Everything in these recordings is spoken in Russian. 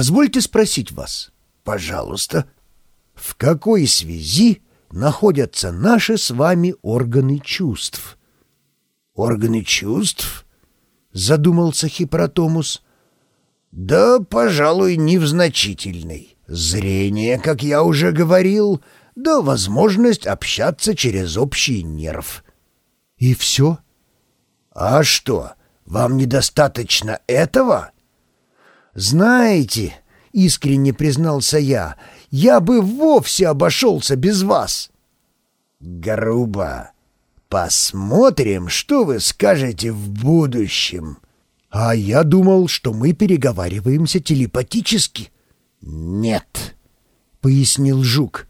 Позвольте спросить вас. Пожалуйста. В какой связи находятся наши с вами органы чувств? Органы чувств? Задумался Хипротомус. Да, пожалуй, не в значительной. Зрение, как я уже говорил, да возможность общаться через общий нерв. И все? А что, вам недостаточно этого? Знаете, искренне признался я, я бы вовсе обошелся без вас. Грубо. Посмотрим, что вы скажете в будущем. А я думал, что мы переговариваемся телепатически. Нет, пояснил Жук.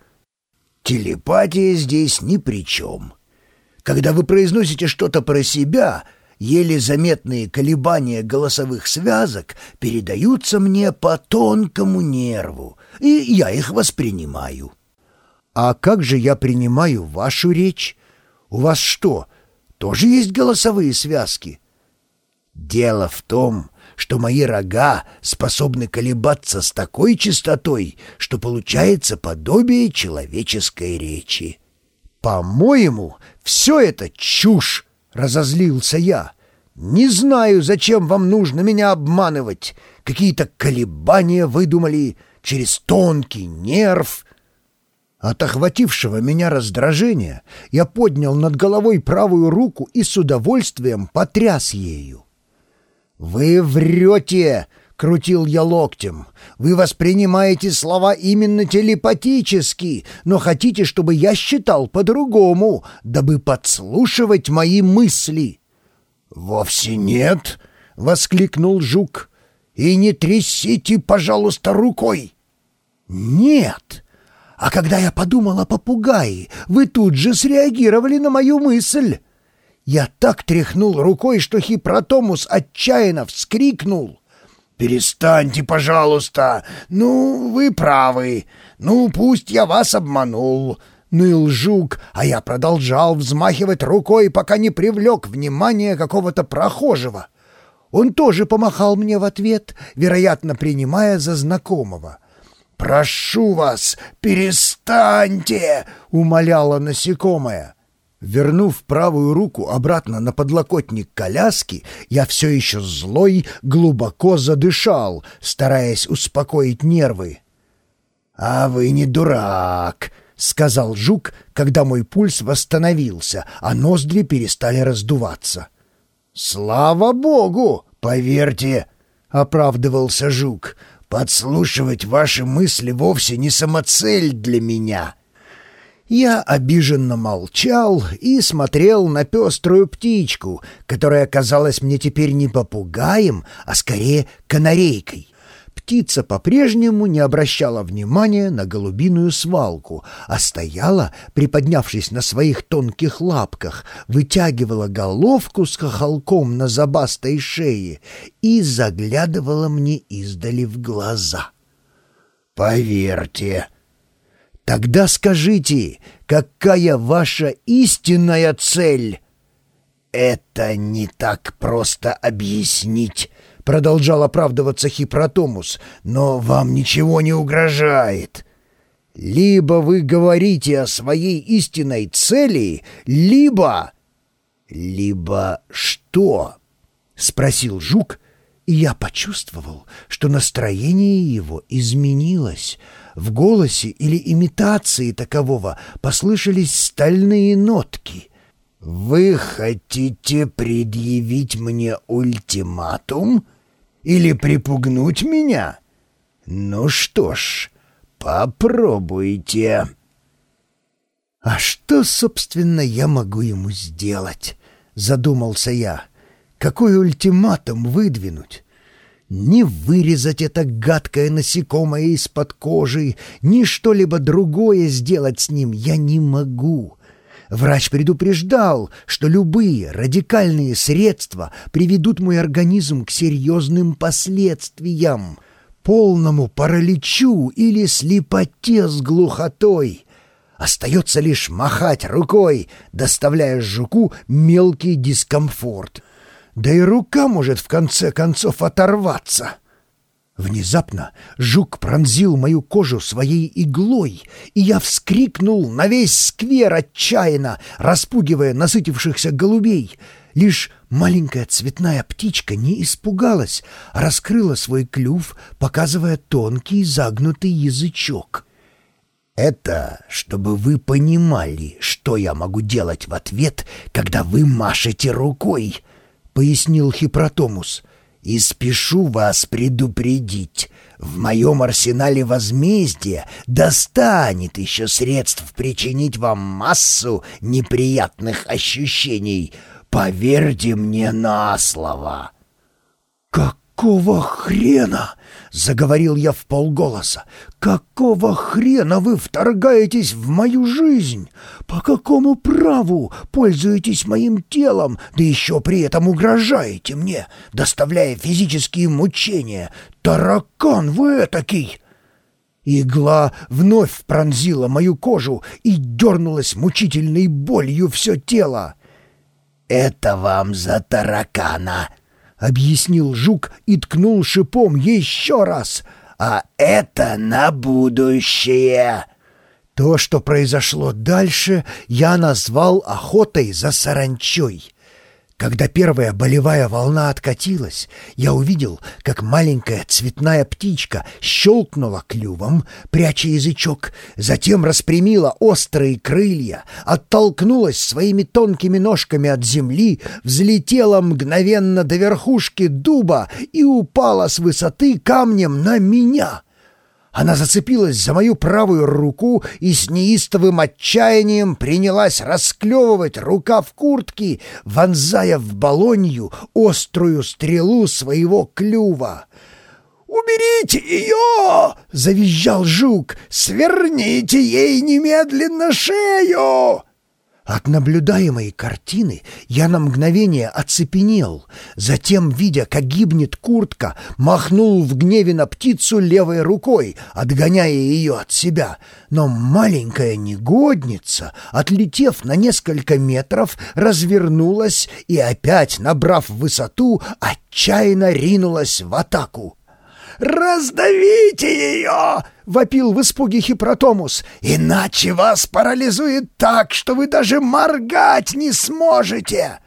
Телепатия здесь ни при чем. Когда вы произносите что-то про себя, еле заметные колебания голосовых связок передаются мне по тонкому нерву, и я их воспринимаю. А как же я принимаю вашу речь? У вас что, тоже есть голосовые связки? Дело в том, что мои рога способны колебаться с такой частотой, что получается подобие человеческой речи. «По-моему, все это чушь!» — разозлился я. «Не знаю, зачем вам нужно меня обманывать. Какие-то колебания выдумали через тонкий нерв». От охватившего меня раздражения я поднял над головой правую руку и с удовольствием потряс ею. «Вы врете!» — крутил я локтем. «Вы воспринимаете слова именно телепатически, но хотите, чтобы я считал по-другому, дабы подслушивать мои мысли». «Вовсе нет!» — воскликнул Жук. «И не трясите, пожалуйста, рукой!» «Нет!» А когда я подумал о попугае, вы тут же среагировали на мою мысль. Я так тряхнул рукой, что Хипротомус отчаянно вскрикнул. «Перестаньте, пожалуйста! Ну, вы правы. Ну, пусть я вас обманул!» Ныл жук, а я продолжал взмахивать рукой, пока не привлек внимание какого-то прохожего. Он тоже помахал мне в ответ, вероятно, принимая за знакомого. «Прошу вас, перестаньте!» — умоляла насекомое. Вернув правую руку обратно на подлокотник коляски, я все еще злой глубоко задышал, стараясь успокоить нервы. «А вы не дурак!» — сказал жук, когда мой пульс восстановился, а ноздри перестали раздуваться. «Слава богу! Поверьте!» — оправдывался жук. «Подслушивать ваши мысли вовсе не самоцель для меня!» Я обиженно молчал и смотрел на пеструю птичку, которая казалась мне теперь не попугаем, а скорее канарейкой. Птица по-прежнему не обращала внимания на голубиную свалку, а стояла, приподнявшись на своих тонких лапках, вытягивала головку с хохолком на забастой шее и заглядывала мне издали в глаза. «Поверьте», Тогда скажите, какая ваша истинная цель?» «Это не так просто объяснить», — продолжал оправдываться Хипротомус, «но вам ничего не угрожает. Либо вы говорите о своей истинной цели, либо...» «Либо что?» — спросил Жук, и я почувствовал, что настроение его изменилось — в голосе или имитации такового послышались стальные нотки. «Вы хотите предъявить мне ультиматум? Или припугнуть меня? Ну что ж, попробуйте». «А что, собственно, я могу ему сделать?» — задумался я. «Какой ультиматум выдвинуть?» Ни вырезать это гадкое насекомое из-под кожи, ни что-либо другое сделать с ним я не могу. Врач предупреждал, что любые радикальные средства приведут мой организм к серьезным последствиям, полному параличу или слепоте с глухотой. Остается лишь махать рукой, доставляя жуку мелкий дискомфорт — да и рука может в конце концов оторваться. Внезапно жук пронзил мою кожу своей иглой, и я вскрикнул на весь сквер отчаянно, распугивая насытившихся голубей. Лишь маленькая цветная птичка не испугалась, раскрыла свой клюв, показывая тонкий загнутый язычок. «Это чтобы вы понимали, что я могу делать в ответ, когда вы машете рукой», — пояснил Хипротомус. И спешу вас предупредить, в моем арсенале возмездия достанет еще средств причинить вам массу неприятных ощущений. Поверьте мне на слово». «Какого хрена?» — заговорил я в полголоса. «Какого хрена вы вторгаетесь в мою жизнь? По какому праву пользуетесь моим телом, да еще при этом угрожаете мне, доставляя физические мучения? Таракан вы этакий!» Игла вновь пронзила мою кожу и дернулась мучительной болью все тело. «Это вам за таракана!» — объяснил жук и ткнул шипом еще раз. «А это на будущее!» То, что произошло дальше, я назвал охотой за саранчой. Когда первая болевая волна откатилась, я увидел, как маленькая цветная птичка щелкнула клювом, пряча язычок, затем распрямила острые крылья, оттолкнулась своими тонкими ножками от земли, взлетела мгновенно до верхушки дуба и упала с высоты камнем на меня — она зацепилась за мою правую руку и с неистовым отчаянием принялась расклевывать рукав куртки, вонзая в балонью острую стрелу своего клюва. «Уберите ее!» — завизжал жук. «Сверните ей немедленно шею!» От наблюдаемой картины я на мгновение оцепенел, затем, видя, как гибнет куртка, махнул в гневе на птицу левой рукой, отгоняя ее от себя. Но маленькая негодница, отлетев на несколько метров, развернулась и опять, набрав высоту, отчаянно ринулась в атаку. «Раздавите ее!» — вопил в испуге Хипротомус. «Иначе вас парализует так, что вы даже моргать не сможете!»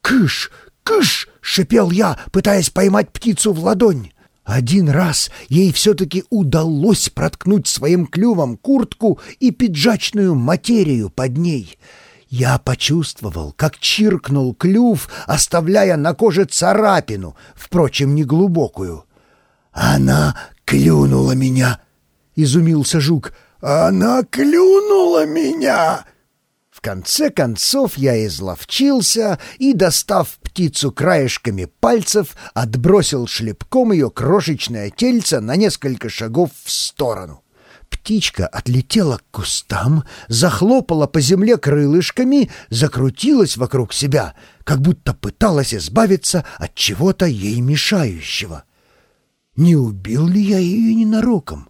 «Кыш! Кыш!» — шипел я, пытаясь поймать птицу в ладонь. Один раз ей все-таки удалось проткнуть своим клювом куртку и пиджачную материю под ней. Я почувствовал, как чиркнул клюв, оставляя на коже царапину, впрочем, неглубокую. «Она клюнула меня!» — изумился жук. «Она клюнула меня!» В конце концов я изловчился и, достав птицу краешками пальцев, отбросил шлепком ее крошечное тельце на несколько шагов в сторону. Птичка отлетела к кустам, захлопала по земле крылышками, закрутилась вокруг себя, как будто пыталась избавиться от чего-то ей мешающего. Не убил ли я ее ненароком?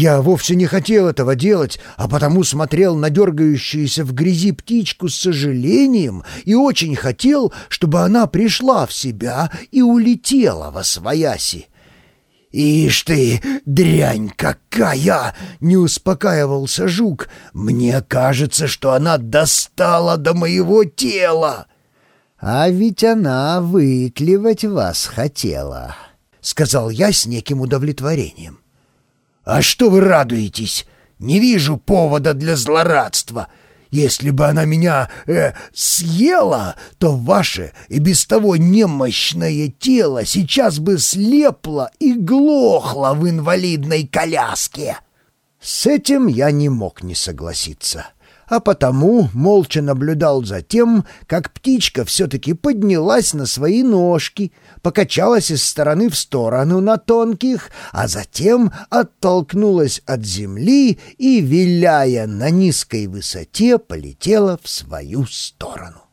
Я вовсе не хотел этого делать, а потому смотрел на дергающуюся в грязи птичку с сожалением и очень хотел, чтобы она пришла в себя и улетела во свояси. «Ишь ты, дрянь какая!» — не успокаивался жук. «Мне кажется, что она достала до моего тела!» «А ведь она выклевать вас хотела!» — сказал я с неким удовлетворением. «А что вы радуетесь? Не вижу повода для злорадства. Если бы она меня э, съела, то ваше и без того немощное тело сейчас бы слепло и глохло в инвалидной коляске». С этим я не мог не согласиться а потому молча наблюдал за тем, как птичка все-таки поднялась на свои ножки, покачалась из стороны в сторону на тонких, а затем оттолкнулась от земли и, виляя на низкой высоте, полетела в свою сторону.